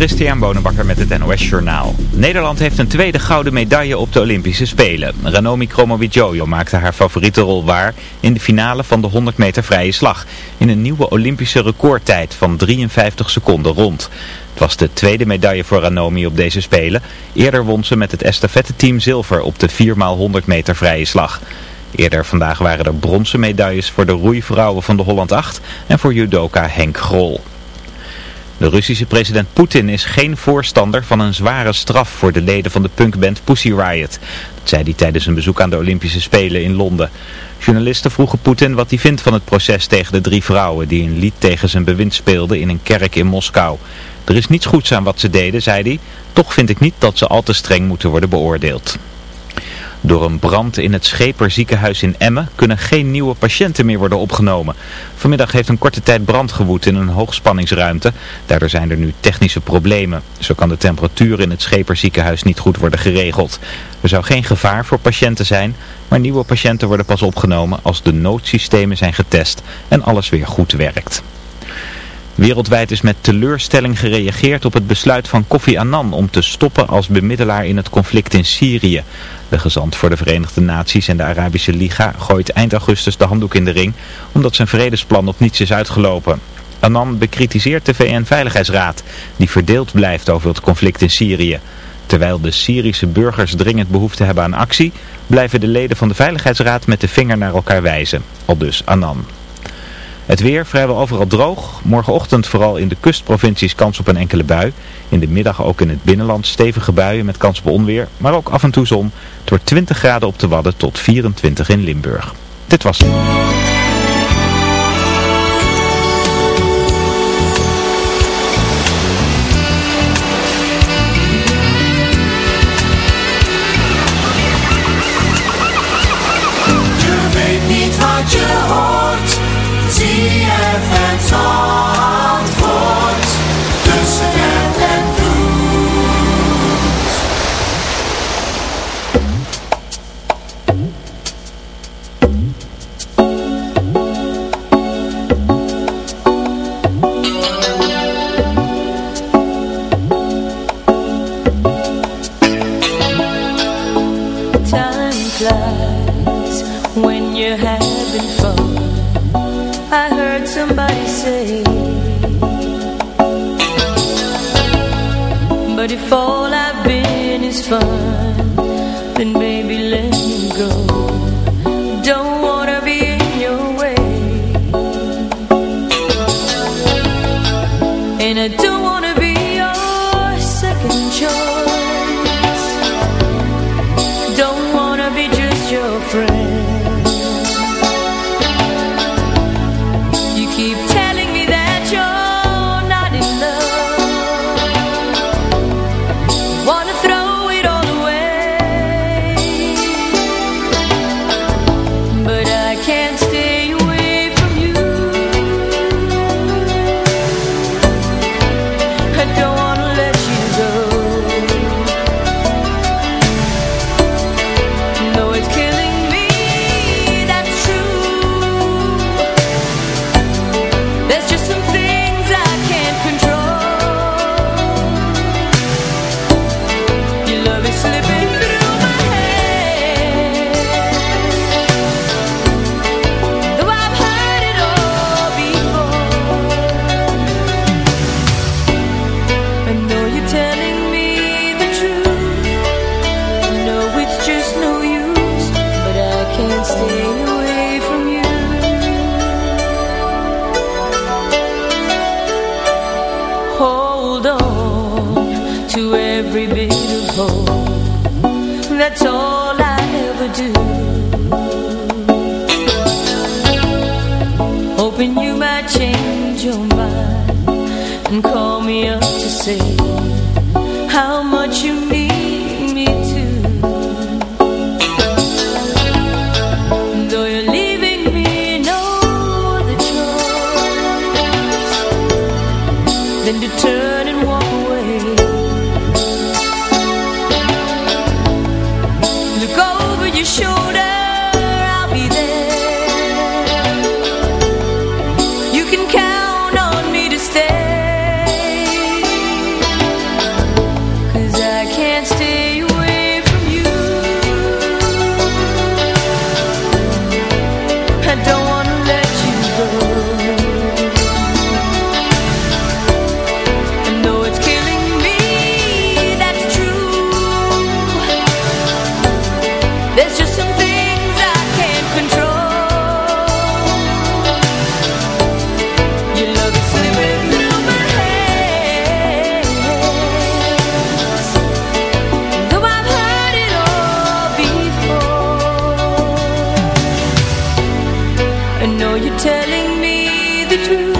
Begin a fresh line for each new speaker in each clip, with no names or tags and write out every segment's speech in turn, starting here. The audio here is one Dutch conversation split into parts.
Christian Bonenbakker met het NOS Journaal. Nederland heeft een tweede gouden medaille op de Olympische Spelen. Ranomi Kromowidjojo maakte haar favoriete rol waar in de finale van de 100 meter vrije slag. In een nieuwe Olympische recordtijd van 53 seconden rond. Het was de tweede medaille voor Ranomi op deze Spelen. Eerder won ze met het estafette-team zilver op de 4x100 meter vrije slag. Eerder vandaag waren er bronzen medailles voor de roeivrouwen van de Holland 8 en voor judoka Henk Grol. De Russische president Poetin is geen voorstander van een zware straf voor de leden van de punkband Pussy Riot. Dat zei hij tijdens een bezoek aan de Olympische Spelen in Londen. Journalisten vroegen Poetin wat hij vindt van het proces tegen de drie vrouwen die een lied tegen zijn bewind speelden in een kerk in Moskou. Er is niets goeds aan wat ze deden, zei hij. Toch vind ik niet dat ze al te streng moeten worden beoordeeld. Door een brand in het Scheperziekenhuis in Emmen kunnen geen nieuwe patiënten meer worden opgenomen. Vanmiddag heeft een korte tijd brand gewoed in een hoogspanningsruimte. Daardoor zijn er nu technische problemen. Zo kan de temperatuur in het Scheperziekenhuis niet goed worden geregeld. Er zou geen gevaar voor patiënten zijn, maar nieuwe patiënten worden pas opgenomen als de noodsystemen zijn getest en alles weer goed werkt. Wereldwijd is met teleurstelling gereageerd op het besluit van Kofi Annan om te stoppen als bemiddelaar in het conflict in Syrië. De gezant voor de Verenigde Naties en de Arabische Liga gooit eind augustus de handdoek in de ring omdat zijn vredesplan op niets is uitgelopen. Annan bekritiseert de VN-veiligheidsraad die verdeeld blijft over het conflict in Syrië. Terwijl de Syrische burgers dringend behoefte hebben aan actie, blijven de leden van de Veiligheidsraad met de vinger naar elkaar wijzen. Al dus Annan. Het weer vrijwel overal droog. Morgenochtend vooral in de kustprovincies kans op een enkele bui. In de middag ook in het binnenland stevige buien met kans op onweer. Maar ook af en toe zon. Het wordt 20 graden op de Wadden tot 24 in Limburg. Dit was
But if all I've been is fun telling me the truth.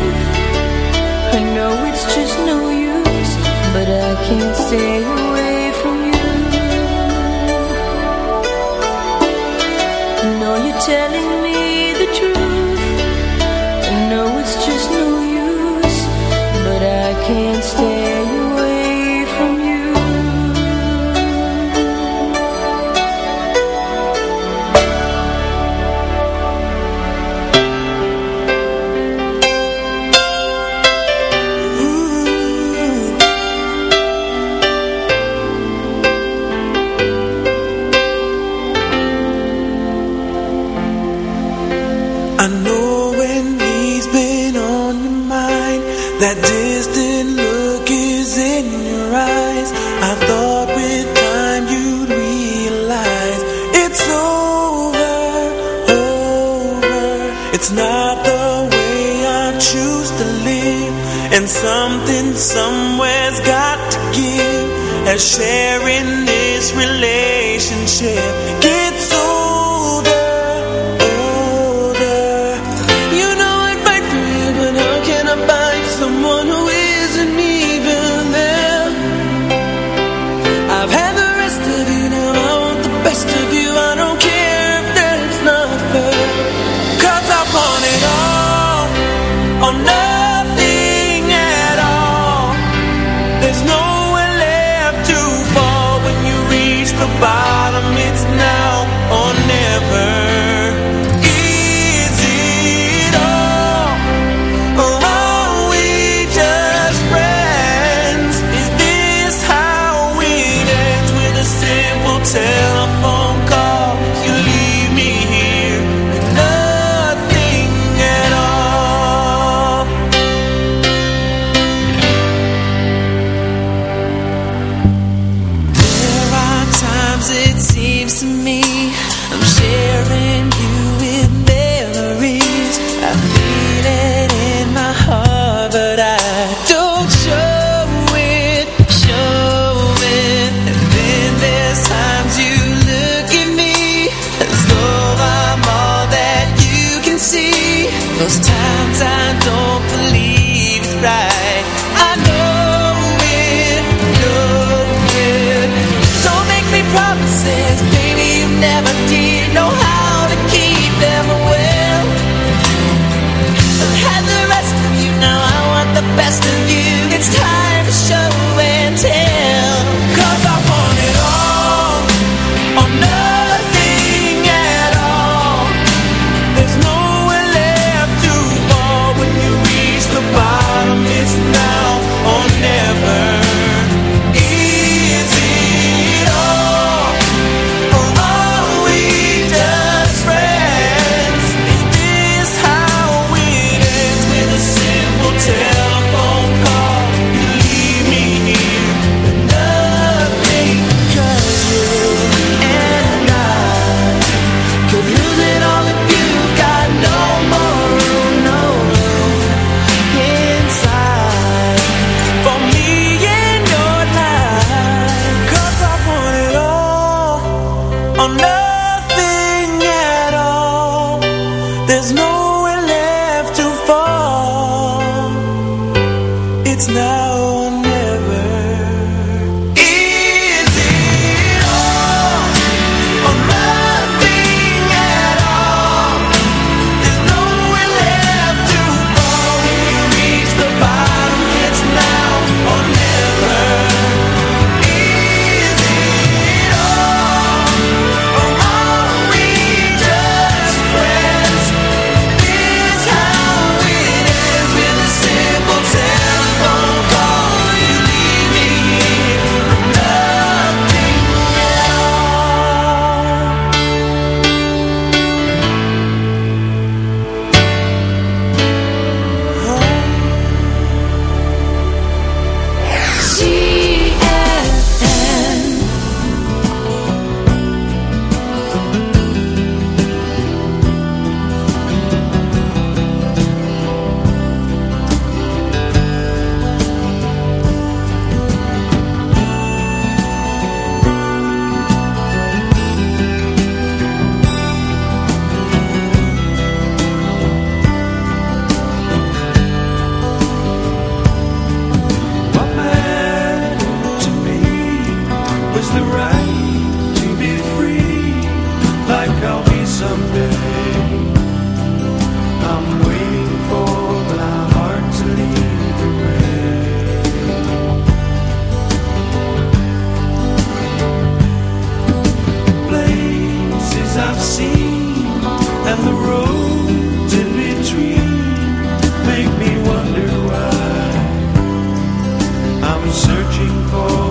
I'm searching for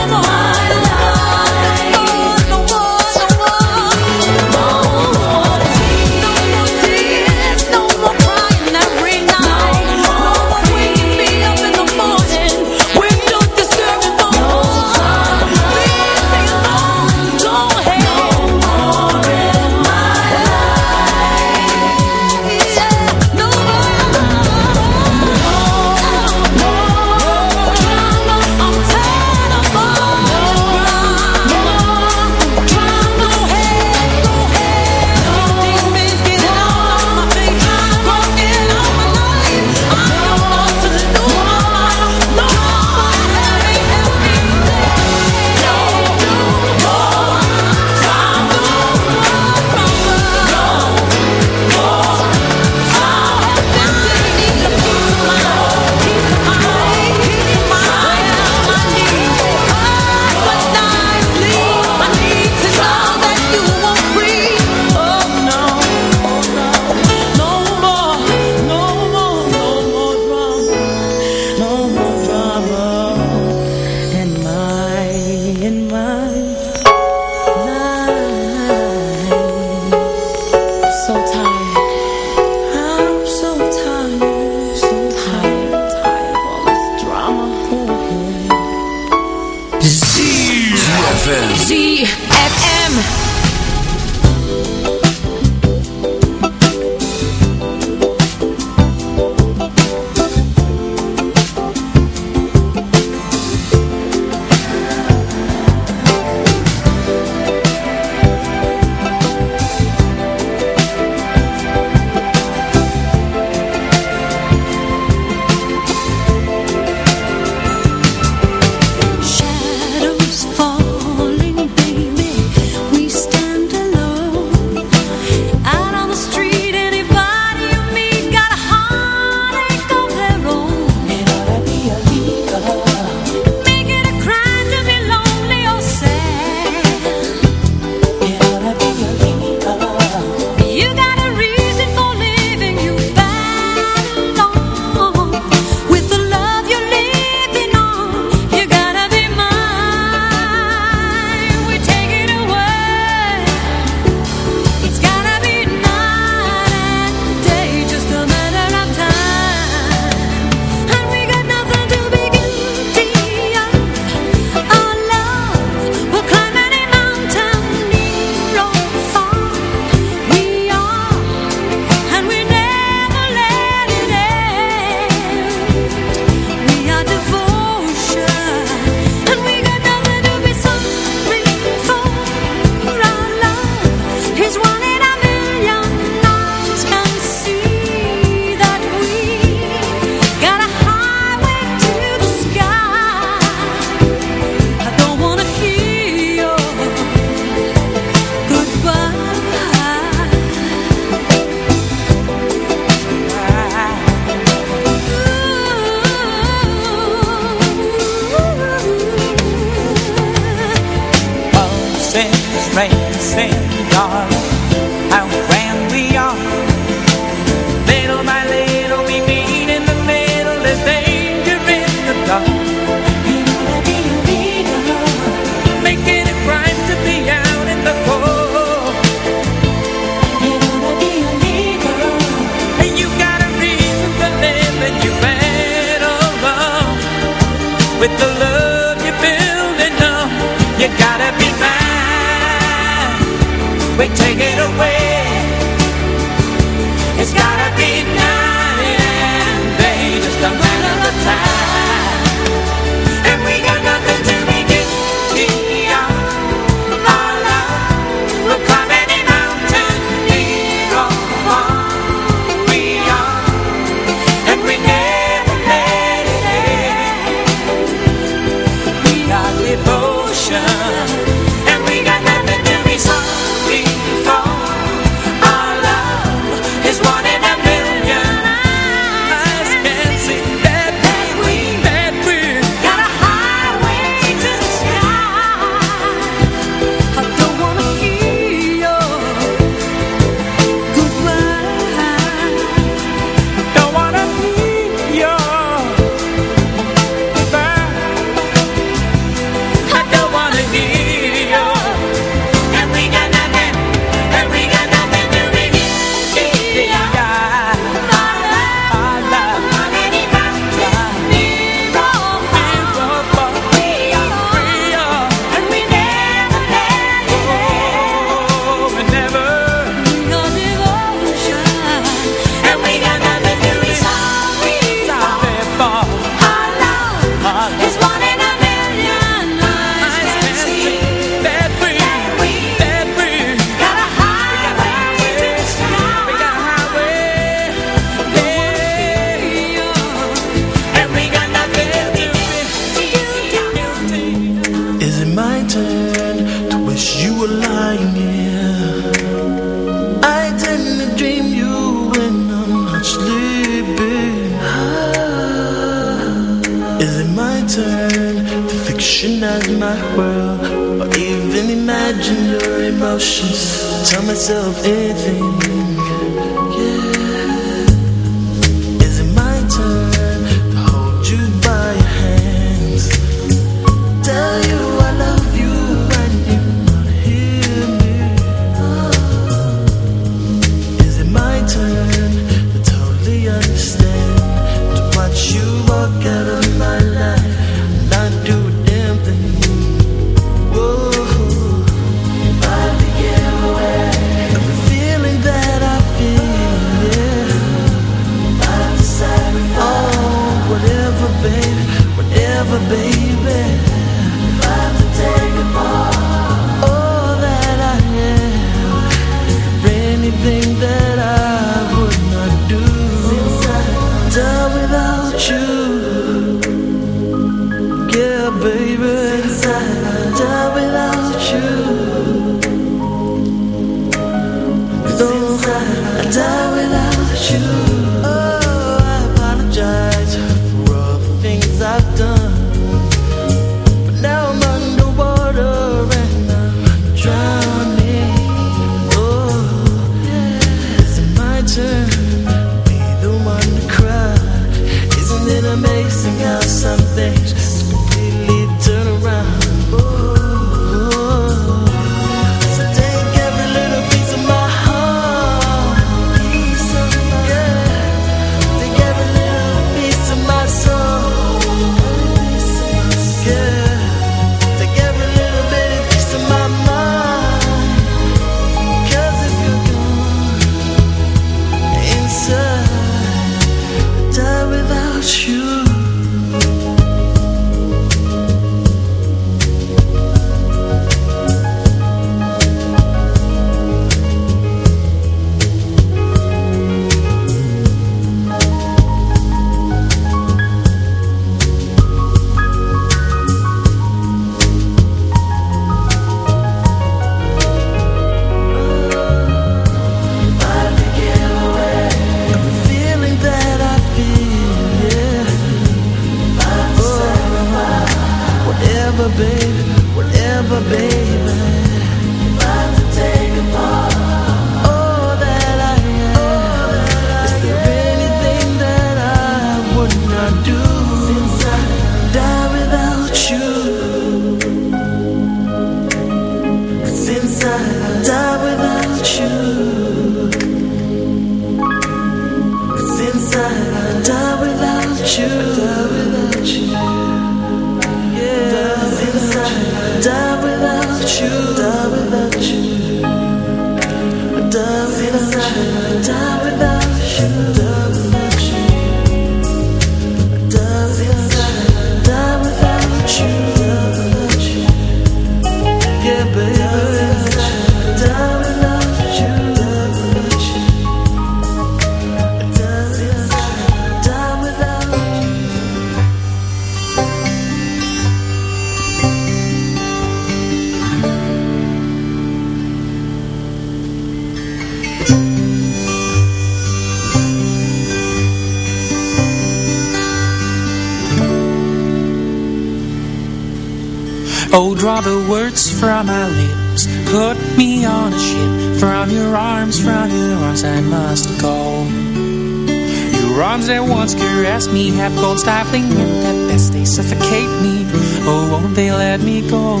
that once caressed me Have cold stifling wind At best they suffocate me. Oh, won't they let me go?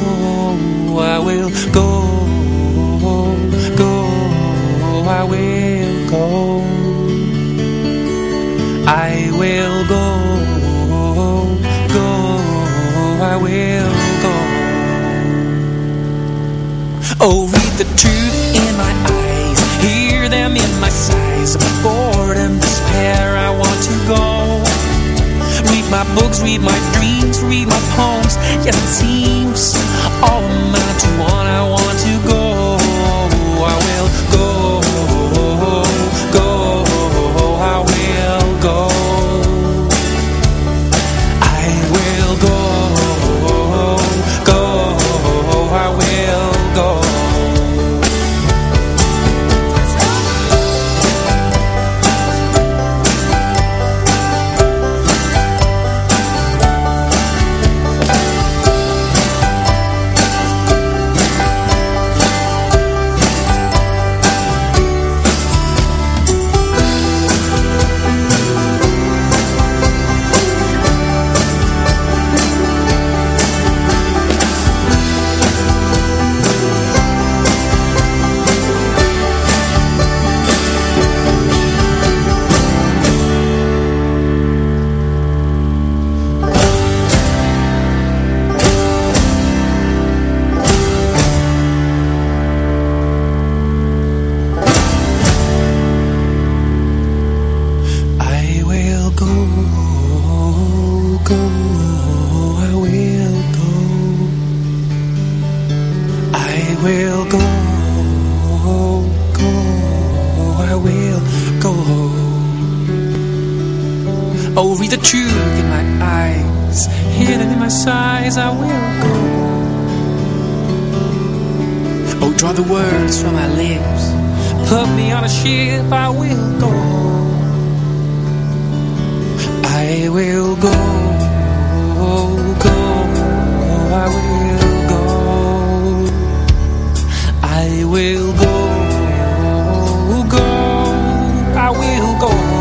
I will go Go I will go. I will go Go I will Oh, read my books, read my dreams, read my poems. Yes, it seems all amount to one I want to go will go, go, I will go. Oh, read the truth in my eyes, hidden in my sighs, I will go. Oh, draw the words from my lips, put me on a ship, I will go. I will go, go, I will I will go, go, I will go.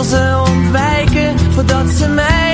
Wil ze ontwijken voordat ze mij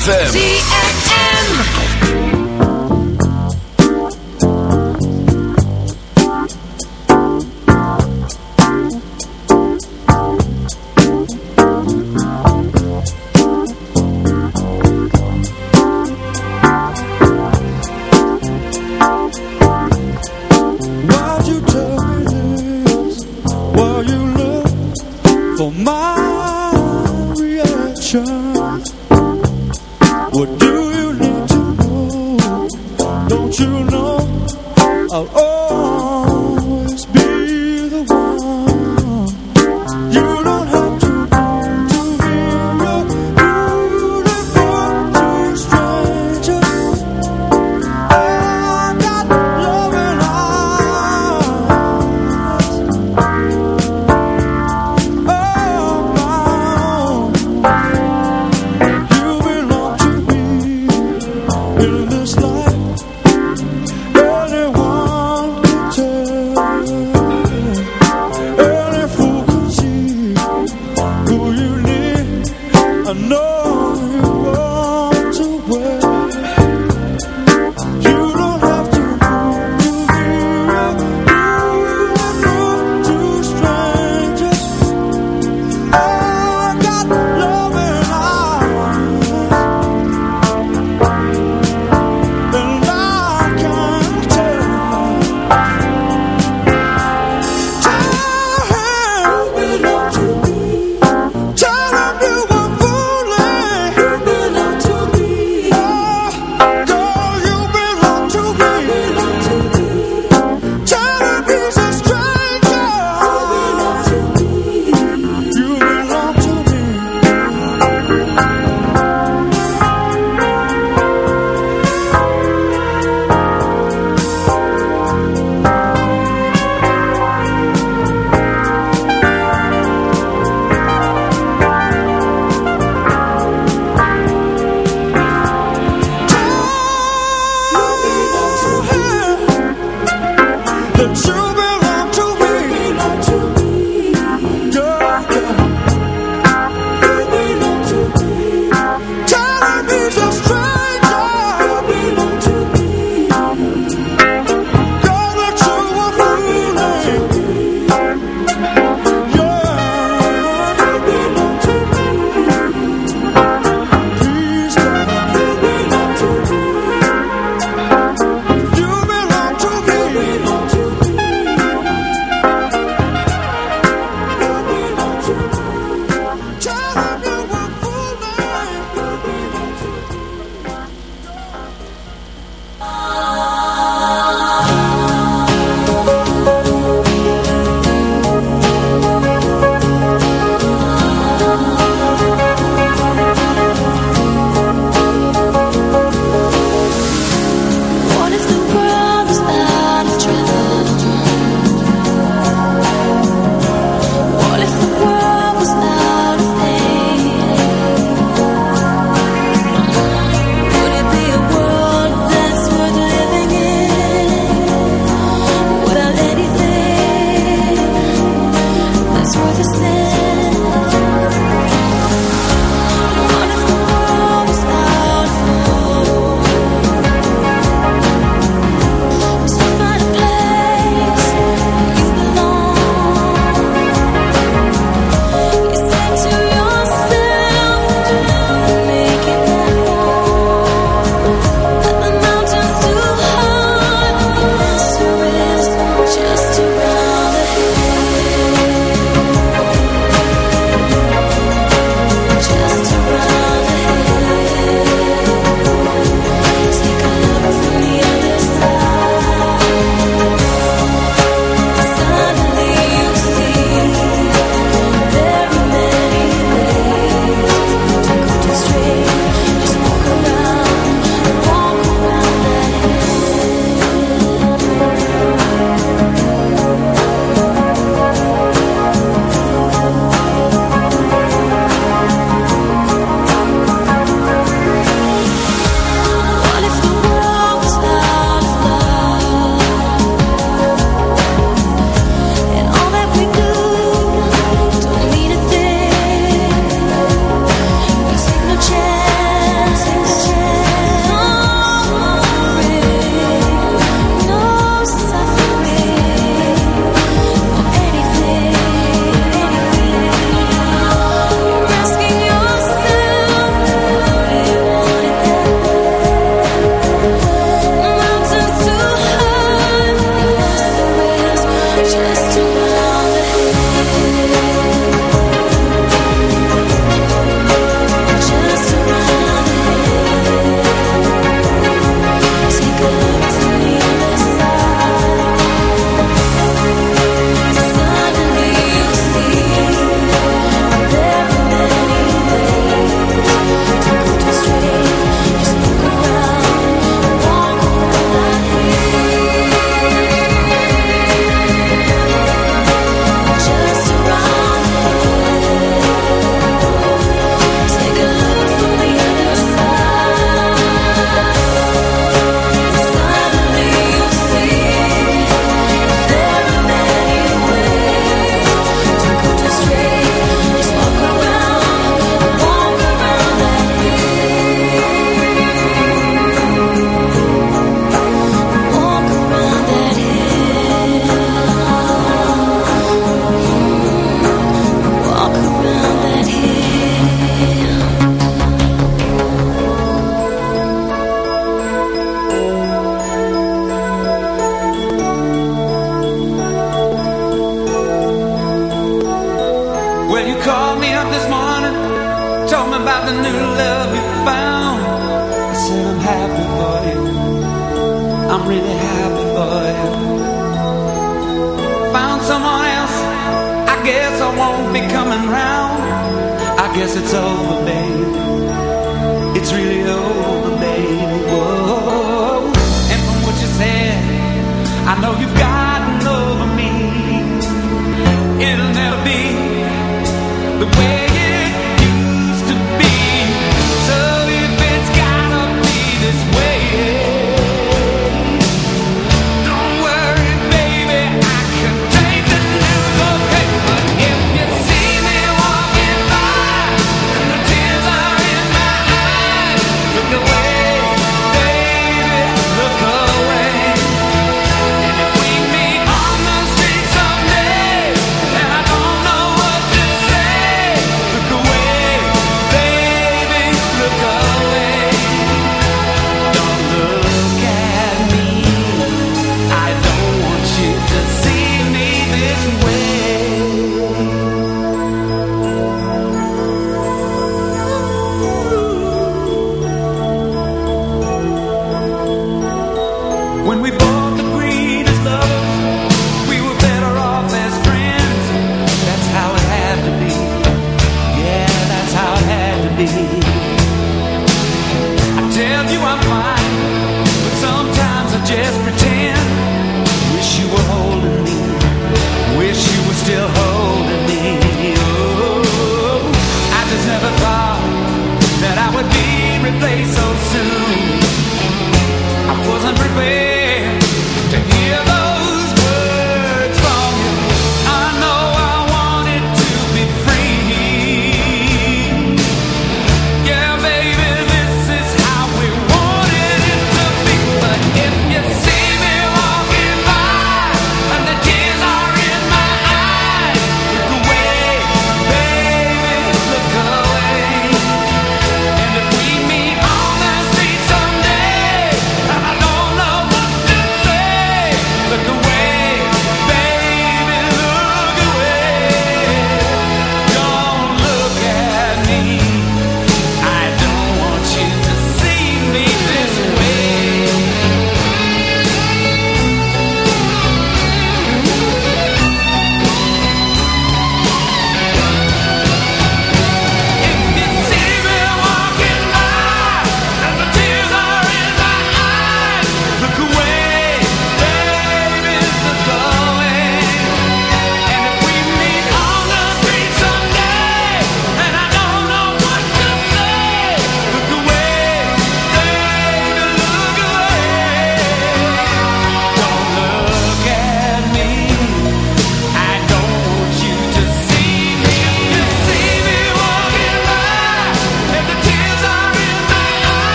ZFM.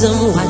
someone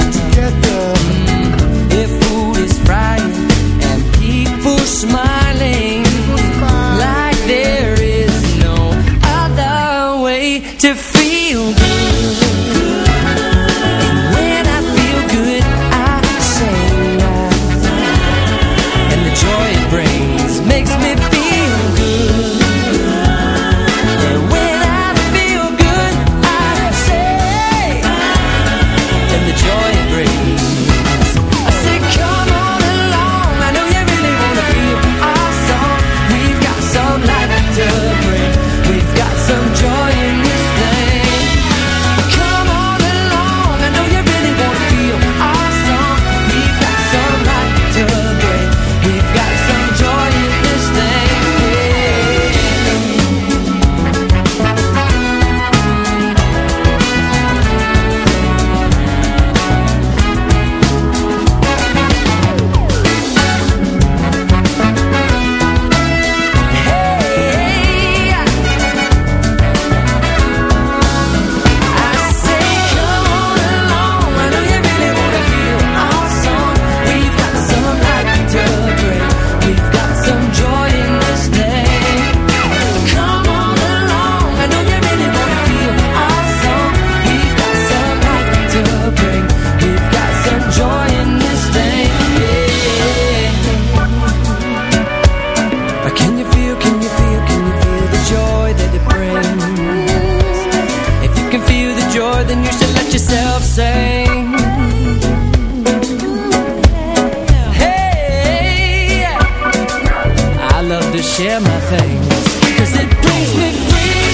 together. Cause it brings me freedom.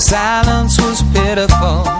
The silence was pitiful.